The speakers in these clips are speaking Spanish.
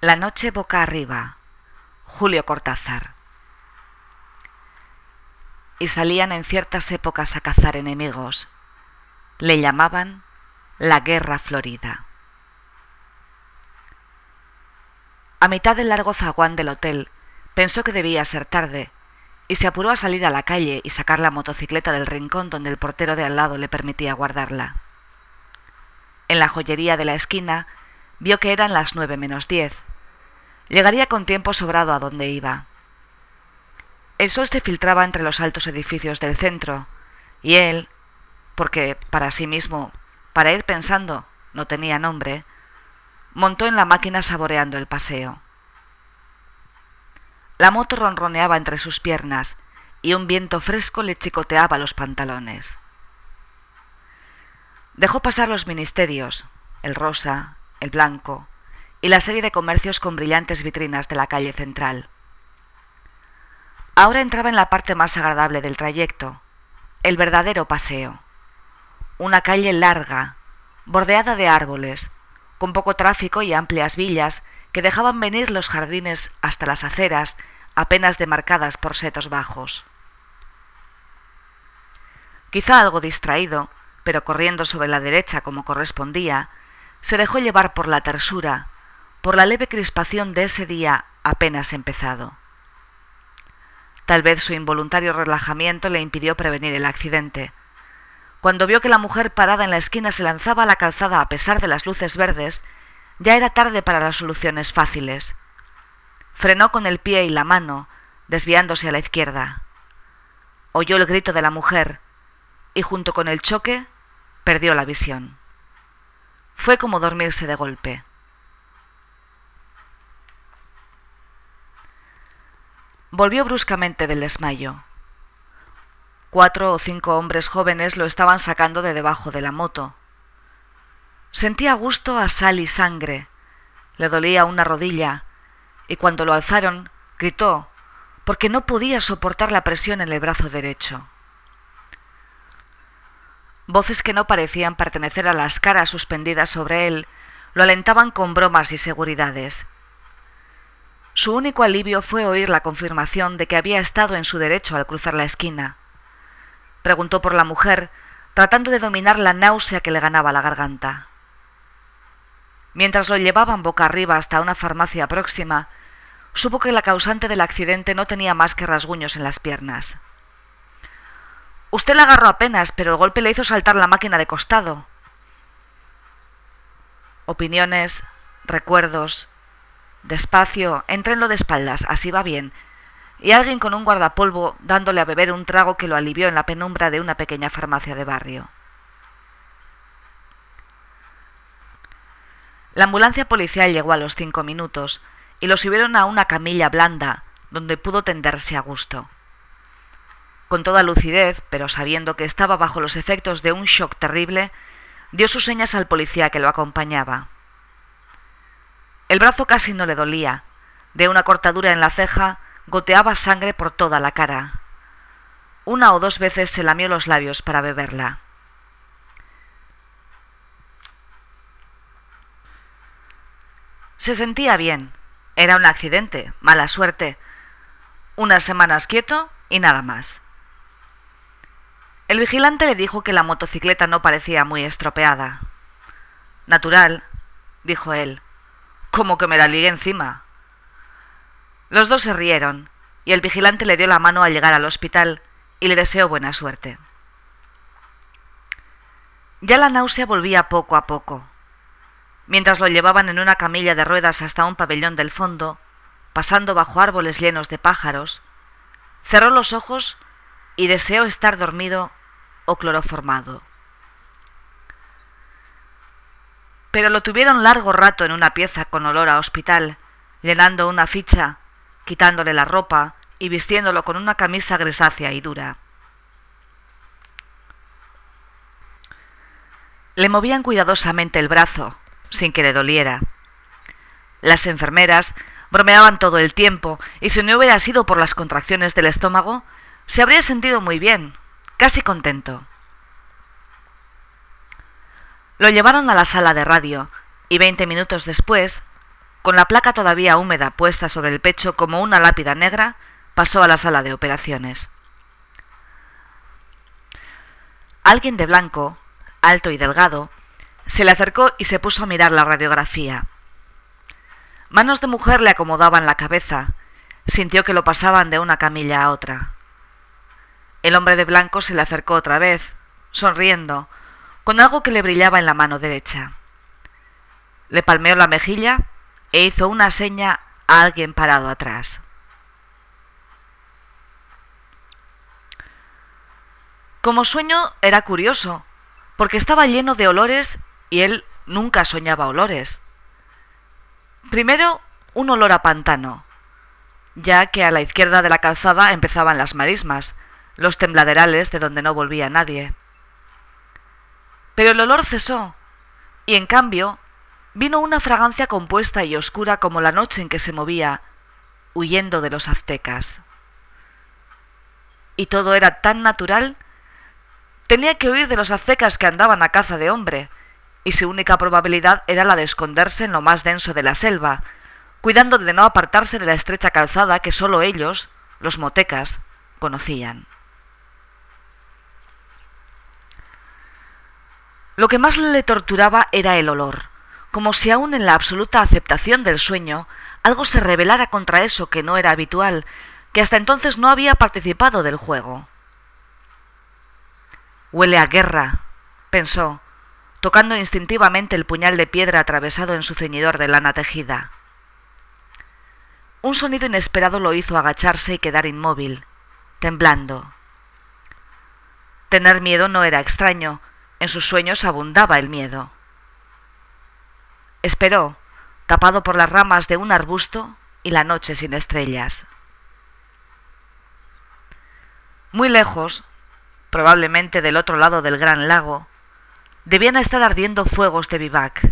La noche boca arriba. Julio Cortázar. Y salían en ciertas épocas a cazar enemigos. Le llamaban la Guerra Florida. A mitad del largo zaguán del hotel, pensó que debía ser tarde y se apuró a salir a la calle y sacar la motocicleta del rincón donde el portero de al lado le permitía guardarla. En la joyería de la esquina vio que eran las nueve menos diez. Llegaría con tiempo sobrado a donde iba. El sol se filtraba entre los altos edificios del centro, y él, porque para sí mismo, para ir pensando, no tenía nombre, montó en la máquina saboreando el paseo. La moto ronroneaba entre sus piernas y un viento fresco le chicoteaba los pantalones. Dejó pasar los ministerios, el rosa, el blanco y la serie de comercios con brillantes vitrinas de la calle central. Ahora entraba en la parte más agradable del trayecto, el verdadero paseo. Una calle larga, bordeada de árboles, con poco tráfico y amplias villas que dejaban venir los jardines hasta las aceras, apenas demarcadas por setos bajos. Quizá algo distraído, pero corriendo sobre la derecha como correspondía, se dejó llevar por la tersura, por la leve crispación de ese día apenas empezado. Tal vez su involuntario relajamiento le impidió prevenir el accidente. Cuando vio que la mujer parada en la esquina se lanzaba a la calzada a pesar de las luces verdes, ya era tarde para las soluciones fáciles. Frenó con el pie y la mano, desviándose a la izquierda. Oyó el grito de la mujer y junto con el choque perdió la visión. Fue como dormirse de golpe. Volvió bruscamente del desmayo. Cuatro o cinco hombres jóvenes lo estaban sacando de debajo de la moto. Sentía gusto a sal y sangre. Le dolía una rodilla y cuando lo alzaron gritó porque no podía soportar la presión en el brazo derecho. Voces que no parecían pertenecer a las caras suspendidas sobre él lo alentaban con bromas y seguridades. Su único alivio fue oír la confirmación de que había estado en su derecho al cruzar la esquina. Preguntó por la mujer, tratando de dominar la náusea que le ganaba la garganta. Mientras lo llevaban boca arriba hasta una farmacia próxima, supo que la causante del accidente no tenía más que rasguños en las piernas. Usted la agarró apenas, pero el golpe le hizo saltar la máquina de costado. Opiniones, recuerdos. Despacio, entrenlo de espaldas, así va bien. Y alguien con un guardapolvo dándole a beber un trago que lo alivió en la penumbra de una pequeña farmacia de barrio. La ambulancia policial llegó a los cinco minutos y lo subieron a una camilla blanda donde pudo tenderse a gusto. Con toda lucidez, pero sabiendo que estaba bajo los efectos de un shock terrible, dio sus señas al policía que lo acompañaba. El brazo casi no le dolía. De una cortadura en la ceja goteaba sangre por toda la cara. Una o dos veces se lamió los labios para beberla. Se sentía bien. Era un accidente, mala suerte. Unas semanas quieto y nada más. El vigilante le dijo que la motocicleta no parecía muy estropeada. Natural, dijo él. Como que me la ligué encima. Los dos se rieron, y el vigilante le dio la mano al llegar al hospital y le deseó buena suerte. Ya la náusea volvía poco a poco. Mientras lo llevaban en una camilla de ruedas hasta un pabellón del fondo, pasando bajo árboles llenos de pájaros, cerró los ojos y deseó estar dormido o cloroformado. Pero lo tuvieron largo rato en una pieza con olor a hospital, llenando una ficha, quitándole la ropa y vistiéndolo con una camisa grisácea y dura. Le movían cuidadosamente el brazo, sin que le doliera. Las enfermeras bromeaban todo el tiempo, y si no hubiera sido por las contracciones del estómago, se habría sentido muy bien, casi contento. Lo llevaron a la sala de radio, y veinte minutos después, con la placa todavía húmeda puesta sobre el pecho como una lápida negra, pasó a la sala de operaciones. Alguien de blanco, alto y delgado, se le acercó y se puso a mirar la radiografía. Manos de mujer le acomodaban la cabeza, sintió que lo pasaban de una camilla a otra. El hombre de blanco se le acercó otra vez, sonriendo, con algo que le brillaba en la mano derecha. Le palmeó la mejilla e hizo una seña a alguien parado atrás. Como sueño era curioso, porque estaba lleno de olores y él nunca soñaba olores. Primero, un olor a pantano, ya que a la izquierda de la calzada empezaban las marismas, los tembladerales de donde no volvía nadie. Pero el olor cesó, y en cambio vino una fragancia compuesta y oscura como la noche en que se movía, huyendo de los aztecas. Y todo era tan natural, tenía que huir de los aztecas que andaban a caza de hombre, y su única probabilidad era la de esconderse en lo más denso de la selva, cuidando de no apartarse de la estrecha calzada que sólo ellos, los motecas, conocían. Lo que más le torturaba era el olor, como si aún en la absoluta aceptación del sueño algo se rebelara contra eso que no era habitual, que hasta entonces no había participado del juego. Huele a guerra, pensó, tocando instintivamente el puñal de piedra atravesado en su ceñidor de lana tejida. Un sonido inesperado lo hizo agacharse y quedar inmóvil, temblando. Tener miedo no era extraño, en sus sueños abundaba el miedo. Esperó, tapado por las ramas de un arbusto y la noche sin estrellas. Muy lejos, probablemente del otro lado del gran lago, debían estar ardiendo fuegos de vivac.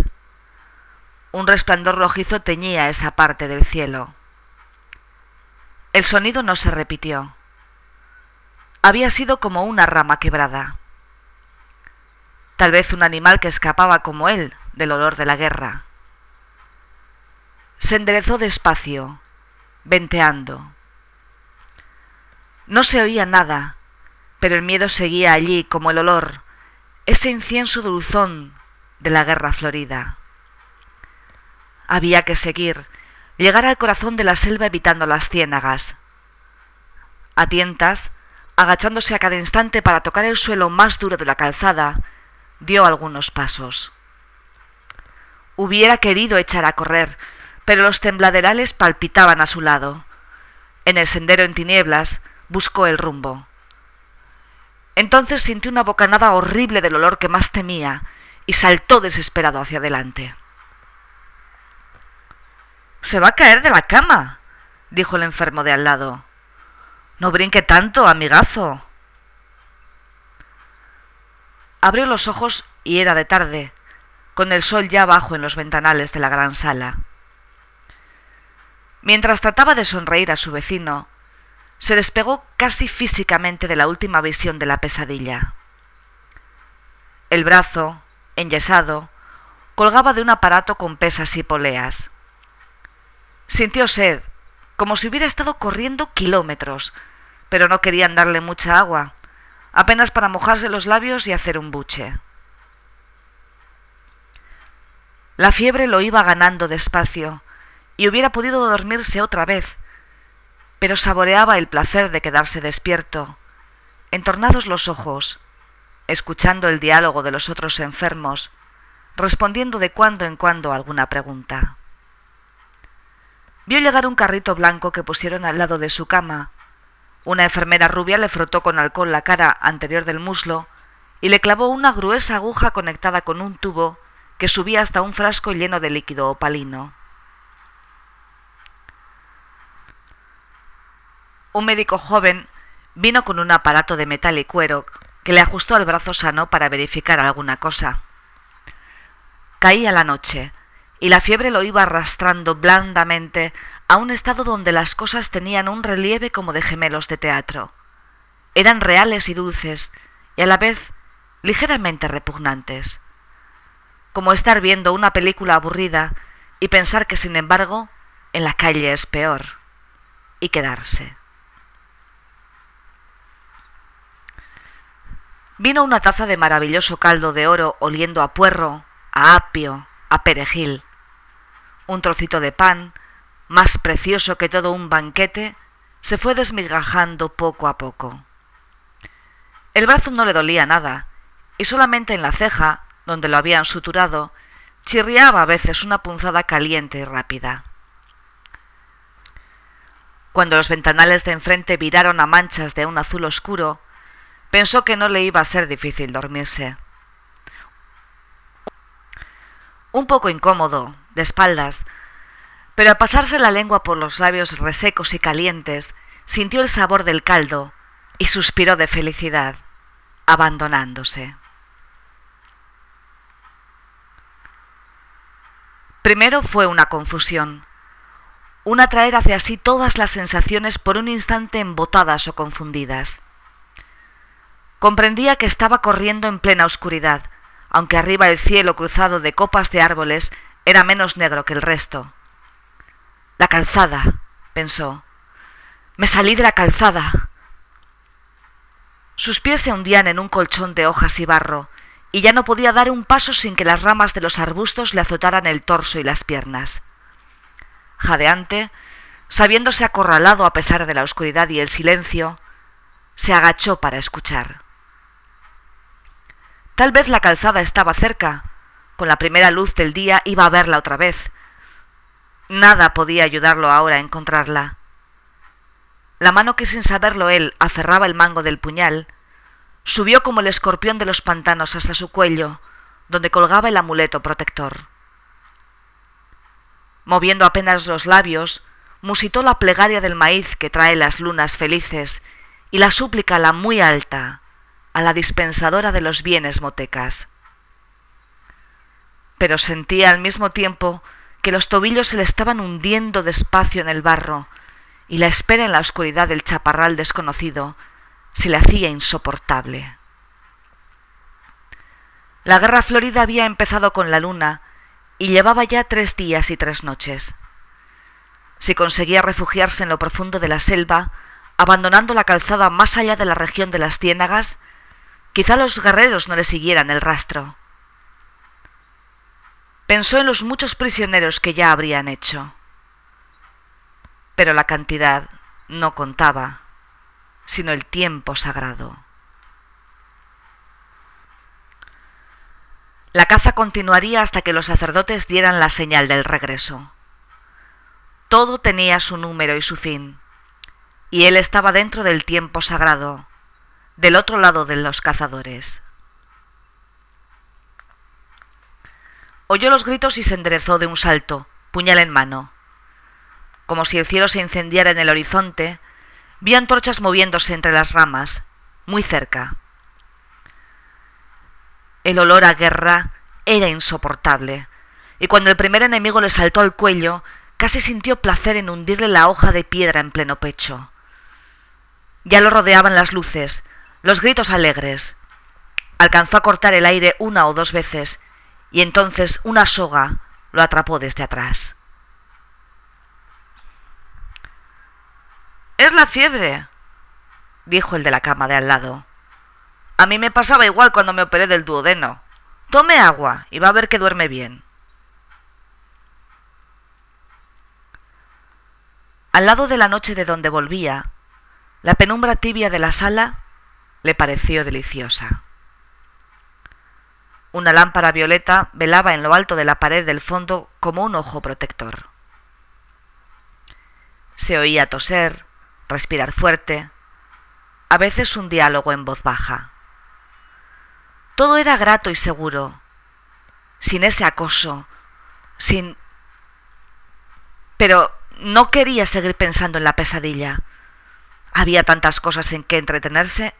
Un resplandor rojizo teñía esa parte del cielo. El sonido no se repitió. Había sido como una rama quebrada tal vez un animal que escapaba como él del olor de la guerra. Se enderezó despacio, venteando. No se oía nada, pero el miedo seguía allí como el olor, ese incienso dulzón de la guerra florida. Había que seguir, llegar al corazón de la selva evitando las ciénagas. A tientas, agachándose a cada instante para tocar el suelo más duro de la calzada, dio algunos pasos. Hubiera querido echar a correr, pero los tembladerales palpitaban a su lado. En el sendero en tinieblas buscó el rumbo. Entonces sintió una bocanada horrible del olor que más temía y saltó desesperado hacia adelante. Se va a caer de la cama, dijo el enfermo de al lado. No brinque tanto, amigazo. Abrió los ojos y era de tarde, con el sol ya bajo en los ventanales de la gran sala. Mientras trataba de sonreír a su vecino, se despegó casi físicamente de la última visión de la pesadilla. El brazo, enyesado, colgaba de un aparato con pesas y poleas. Sintió sed, como si hubiera estado corriendo kilómetros, pero no querían darle mucha agua, apenas para mojarse los labios y hacer un buche. La fiebre lo iba ganando despacio, y hubiera podido dormirse otra vez, pero saboreaba el placer de quedarse despierto, entornados los ojos, escuchando el diálogo de los otros enfermos, respondiendo de cuando en cuando alguna pregunta. Vio llegar un carrito blanco que pusieron al lado de su cama, una enfermera rubia le frotó con alcohol la cara anterior del muslo y le clavó una gruesa aguja conectada con un tubo que subía hasta un frasco lleno de líquido opalino. Un médico joven vino con un aparato de metal y cuero que le ajustó al brazo sano para verificar alguna cosa. Caía la noche y la fiebre lo iba arrastrando blandamente a un estado donde las cosas tenían un relieve como de gemelos de teatro. Eran reales y dulces, y a la vez ligeramente repugnantes. Como estar viendo una película aburrida y pensar que sin embargo en la calle es peor y quedarse. Vino una taza de maravilloso caldo de oro oliendo a puerro, a apio, a perejil. Un trocito de pan, más precioso que todo un banquete, se fue desmigajando poco a poco. El brazo no le dolía nada, y solamente en la ceja, donde lo habían suturado, chirriaba a veces una punzada caliente y rápida. Cuando los ventanales de enfrente viraron a manchas de un azul oscuro, pensó que no le iba a ser difícil dormirse. Un poco incómodo, de espaldas, pero al pasarse la lengua por los labios resecos y calientes, sintió el sabor del caldo y suspiró de felicidad, abandonándose. Primero fue una confusión, un atraer hacia sí todas las sensaciones por un instante embotadas o confundidas. Comprendía que estaba corriendo en plena oscuridad, aunque arriba el cielo cruzado de copas de árboles era menos negro que el resto. La calzada, pensó. Me salí de la calzada. Sus pies se hundían en un colchón de hojas y barro, y ya no podía dar un paso sin que las ramas de los arbustos le azotaran el torso y las piernas. Jadeante, sabiéndose acorralado a pesar de la oscuridad y el silencio, se agachó para escuchar. Tal vez la calzada estaba cerca. Con la primera luz del día iba a verla otra vez. Nada podía ayudarlo ahora a encontrarla. La mano que sin saberlo él aferraba el mango del puñal, subió como el escorpión de los pantanos hasta su cuello, donde colgaba el amuleto protector. Moviendo apenas los labios, musitó la plegaria del maíz que trae las lunas felices y la súplica la muy alta, a la dispensadora de los bienes motecas. Pero sentía al mismo tiempo que los tobillos se le estaban hundiendo despacio en el barro, y la espera en la oscuridad del chaparral desconocido se le hacía insoportable. La guerra florida había empezado con la luna y llevaba ya tres días y tres noches. Si conseguía refugiarse en lo profundo de la selva, abandonando la calzada más allá de la región de las ciénagas, Quizá los guerreros no le siguieran el rastro. Pensó en los muchos prisioneros que ya habrían hecho. Pero la cantidad no contaba, sino el tiempo sagrado. La caza continuaría hasta que los sacerdotes dieran la señal del regreso. Todo tenía su número y su fin, y él estaba dentro del tiempo sagrado, del otro lado de los cazadores. Oyó los gritos y se enderezó de un salto, puñal en mano. Como si el cielo se incendiara en el horizonte, vi antorchas moviéndose entre las ramas, muy cerca. El olor a guerra era insoportable, y cuando el primer enemigo le saltó al cuello, casi sintió placer en hundirle la hoja de piedra en pleno pecho. Ya lo rodeaban las luces, los gritos alegres. Alcanzó a cortar el aire una o dos veces y entonces una soga lo atrapó desde atrás. Es la fiebre, dijo el de la cama de al lado. A mí me pasaba igual cuando me operé del duodeno. Tome agua y va a ver que duerme bien. Al lado de la noche de donde volvía, la penumbra tibia de la sala le pareció deliciosa. Una lámpara violeta velaba en lo alto de la pared del fondo como un ojo protector. Se oía toser, respirar fuerte, a veces un diálogo en voz baja. Todo era grato y seguro, sin ese acoso, sin... Pero no quería seguir pensando en la pesadilla. Había tantas cosas en que entretenerse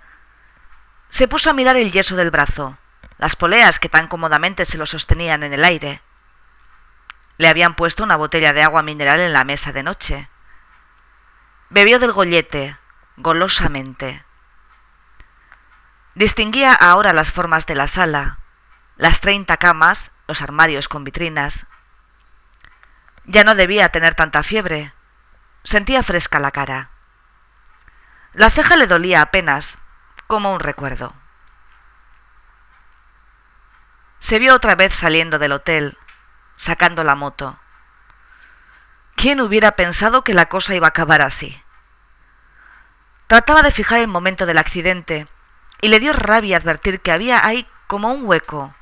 se puso a mirar el yeso del brazo, las poleas que tan cómodamente se lo sostenían en el aire. Le habían puesto una botella de agua mineral en la mesa de noche. Bebió del gollete, golosamente. Distinguía ahora las formas de la sala, las treinta camas, los armarios con vitrinas. Ya no debía tener tanta fiebre. Sentía fresca la cara. La ceja le dolía apenas, como un recuerdo. Se vio otra vez saliendo del hotel, sacando la moto. ¿Quién hubiera pensado que la cosa iba a acabar así? Trataba de fijar el momento del accidente y le dio rabia advertir que había ahí como un hueco,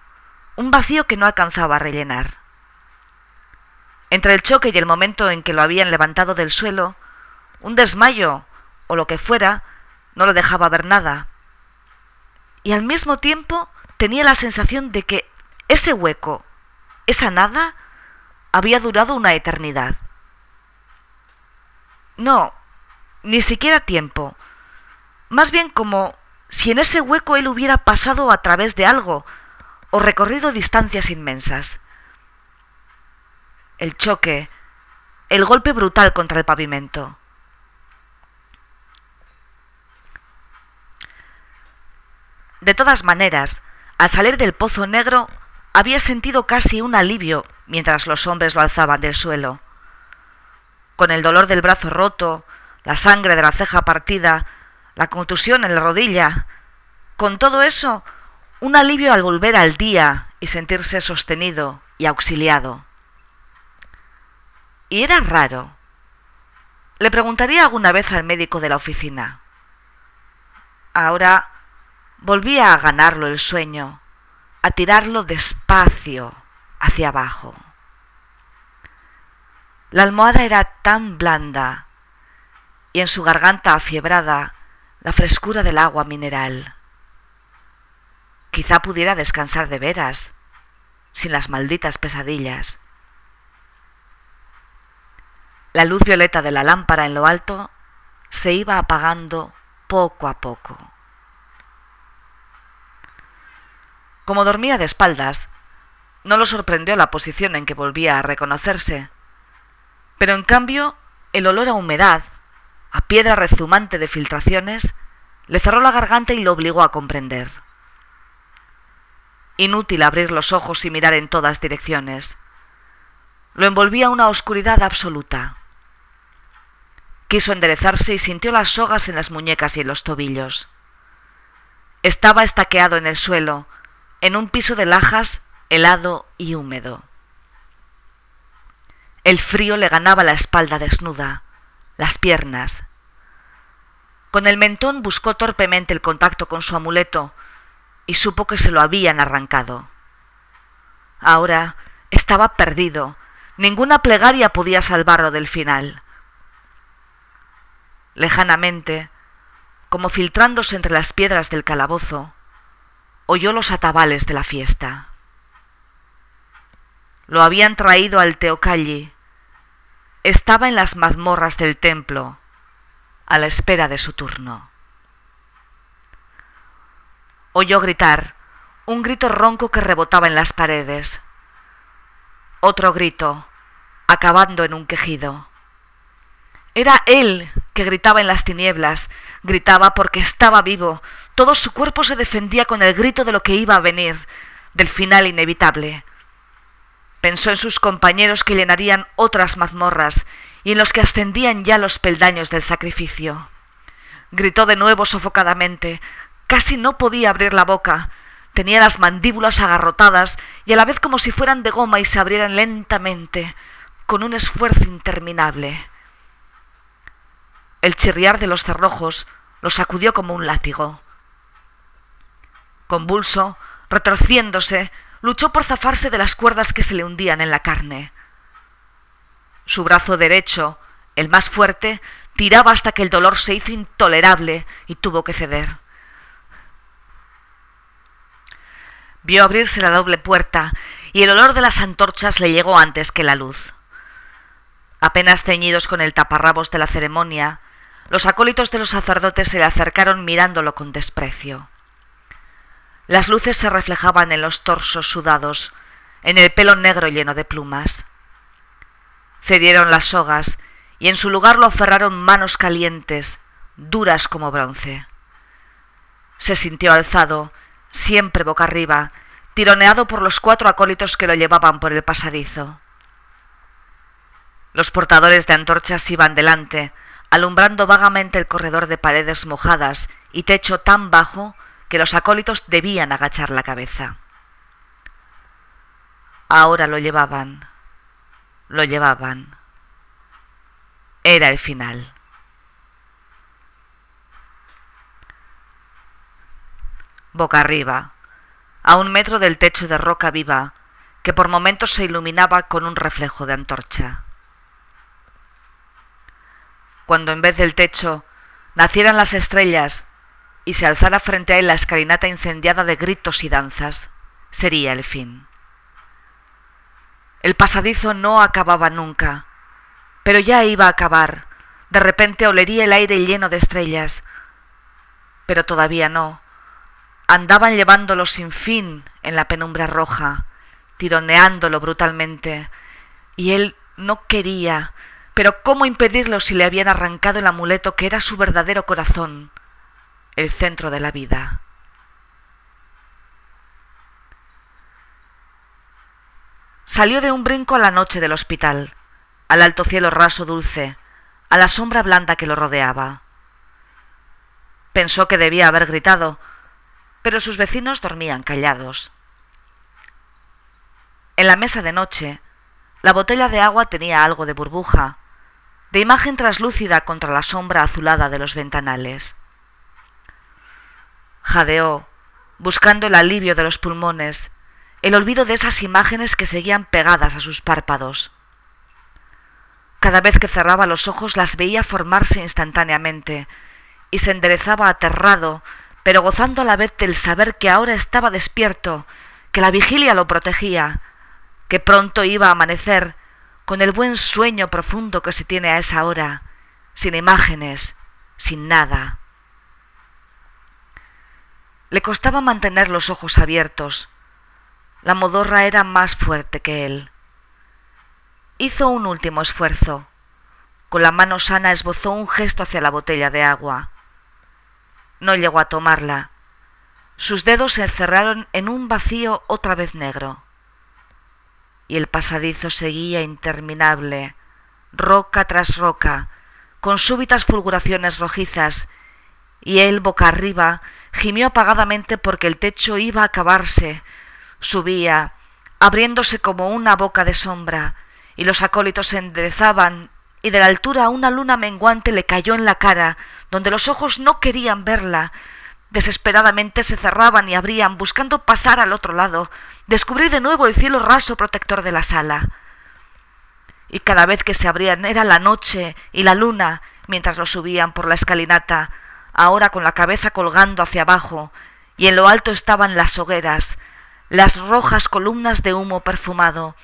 un vacío que no alcanzaba a rellenar. Entre el choque y el momento en que lo habían levantado del suelo, un desmayo o lo que fuera no lo dejaba ver nada. Y al mismo tiempo tenía la sensación de que ese hueco, esa nada, había durado una eternidad. No, ni siquiera tiempo. Más bien como si en ese hueco él hubiera pasado a través de algo o recorrido distancias inmensas. El choque, el golpe brutal contra el pavimento. De todas maneras, al salir del pozo negro, había sentido casi un alivio mientras los hombres lo alzaban del suelo. Con el dolor del brazo roto, la sangre de la ceja partida, la contusión en la rodilla, con todo eso, un alivio al volver al día y sentirse sostenido y auxiliado. Y era raro. Le preguntaría alguna vez al médico de la oficina. Ahora volvía a ganarlo el sueño, a tirarlo despacio hacia abajo. La almohada era tan blanda y en su garganta afiebrada la frescura del agua mineral. Quizá pudiera descansar de veras, sin las malditas pesadillas. La luz violeta de la lámpara en lo alto se iba apagando poco a poco. Como dormía de espaldas, no lo sorprendió la posición en que volvía a reconocerse. Pero en cambio, el olor a humedad, a piedra rezumante de filtraciones, le cerró la garganta y lo obligó a comprender. Inútil abrir los ojos y mirar en todas direcciones. Lo envolvía una oscuridad absoluta. Quiso enderezarse y sintió las sogas en las muñecas y en los tobillos. Estaba estaqueado en el suelo, en un piso de lajas helado y húmedo. El frío le ganaba la espalda desnuda, las piernas. Con el mentón buscó torpemente el contacto con su amuleto y supo que se lo habían arrancado. Ahora estaba perdido. Ninguna plegaria podía salvarlo del final. Lejanamente, como filtrándose entre las piedras del calabozo, oyó los atabales de la fiesta. Lo habían traído al Teocalli, estaba en las mazmorras del templo, a la espera de su turno. Oyó gritar, un grito ronco que rebotaba en las paredes. Otro grito, acabando en un quejido. Era él que gritaba en las tinieblas, gritaba porque estaba vivo, todo su cuerpo se defendía con el grito de lo que iba a venir, del final inevitable. Pensó en sus compañeros que llenarían otras mazmorras y en los que ascendían ya los peldaños del sacrificio. Gritó de nuevo sofocadamente. Casi no podía abrir la boca. Tenía las mandíbulas agarrotadas y a la vez como si fueran de goma y se abrieran lentamente, con un esfuerzo interminable. El chirriar de los cerrojos lo sacudió como un látigo. Convulso, retorciéndose, luchó por zafarse de las cuerdas que se le hundían en la carne. Su brazo derecho, el más fuerte, tiraba hasta que el dolor se hizo intolerable y tuvo que ceder. Vio abrirse la doble puerta y el olor de las antorchas le llegó antes que la luz. Apenas ceñidos con el taparrabos de la ceremonia, los acólitos de los sacerdotes se le acercaron mirándolo con desprecio. Las luces se reflejaban en los torsos sudados, en el pelo negro lleno de plumas. Cedieron las sogas y en su lugar lo aferraron manos calientes, duras como bronce. Se sintió alzado, siempre boca arriba, tironeado por los cuatro acólitos que lo llevaban por el pasadizo. Los portadores de antorchas iban delante, alumbrando vagamente el corredor de paredes mojadas y techo tan bajo que los acólitos debían agachar la cabeza. Ahora lo llevaban, lo llevaban. Era el final. Boca arriba, a un metro del techo de roca viva, que por momentos se iluminaba con un reflejo de antorcha. Cuando en vez del techo nacieran las estrellas y se alzara frente a él la escalinata incendiada de gritos y danzas, sería el fin. El pasadizo no acababa nunca, pero ya iba a acabar. De repente olería el aire lleno de estrellas, pero todavía no. Andaban llevándolo sin fin en la penumbra roja, tironeándolo brutalmente, y él no quería, pero ¿cómo impedirlo si le habían arrancado el amuleto que era su verdadero corazón, el centro de la vida? Salió de un brinco a la noche del hospital, al alto cielo raso dulce, a la sombra blanda que lo rodeaba. Pensó que debía haber gritado, pero sus vecinos dormían callados. En la mesa de noche, la botella de agua tenía algo de burbuja, de imagen traslúcida contra la sombra azulada de los ventanales. Jadeó, buscando el alivio de los pulmones, el olvido de esas imágenes que seguían pegadas a sus párpados. Cada vez que cerraba los ojos las veía formarse instantáneamente, y se enderezaba aterrado, pero gozando a la vez del saber que ahora estaba despierto, que la vigilia lo protegía, que pronto iba a amanecer, con el buen sueño profundo que se tiene a esa hora, sin imágenes, sin nada. Le costaba mantener los ojos abiertos. La modorra era más fuerte que él. Hizo un último esfuerzo. Con la mano sana esbozó un gesto hacia la botella de agua. No llegó a tomarla. Sus dedos se encerraron en un vacío otra vez negro y el pasadizo seguía interminable, roca tras roca, con súbitas fulguraciones rojizas, y él, boca arriba, gimió apagadamente porque el techo iba a acabarse, subía, abriéndose como una boca de sombra, y los acólitos se enderezaban, y de la altura una luna menguante le cayó en la cara, donde los ojos no querían verla, Desesperadamente se cerraban y abrían, buscando pasar al otro lado, descubrir de nuevo el cielo raso protector de la sala. Y cada vez que se abrían era la noche y la luna mientras lo subían por la escalinata, ahora con la cabeza colgando hacia abajo, y en lo alto estaban las hogueras, las rojas columnas de humo perfumado,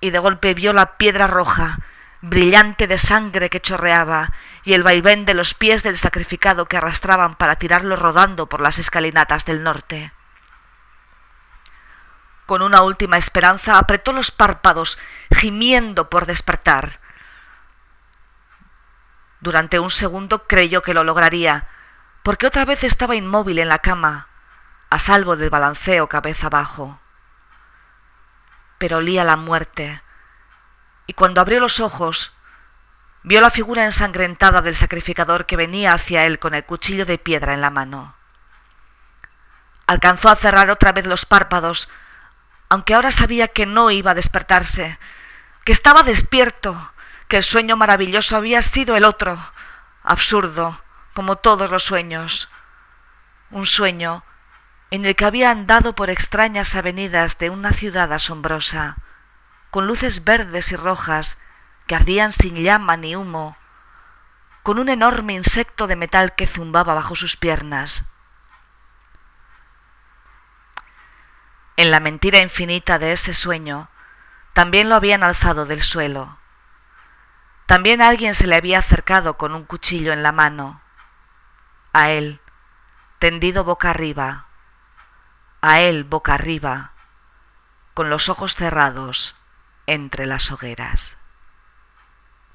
y de golpe vio la piedra roja, brillante de sangre que chorreaba, y el vaivén de los pies del sacrificado que arrastraban para tirarlo rodando por las escalinatas del norte. Con una última esperanza apretó los párpados, gimiendo por despertar. Durante un segundo creyó que lo lograría, porque otra vez estaba inmóvil en la cama, a salvo del balanceo cabeza abajo. Pero olía la muerte, y cuando abrió los ojos, vio la figura ensangrentada del sacrificador que venía hacia él con el cuchillo de piedra en la mano. Alcanzó a cerrar otra vez los párpados, aunque ahora sabía que no iba a despertarse, que estaba despierto, que el sueño maravilloso había sido el otro, absurdo, como todos los sueños. Un sueño en el que había andado por extrañas avenidas de una ciudad asombrosa, con luces verdes y rojas que ardían sin llama ni humo, con un enorme insecto de metal que zumbaba bajo sus piernas. En la mentira infinita de ese sueño, también lo habían alzado del suelo. También alguien se le había acercado con un cuchillo en la mano. A él, tendido boca arriba. A él boca arriba, con los ojos cerrados entre las hogueras.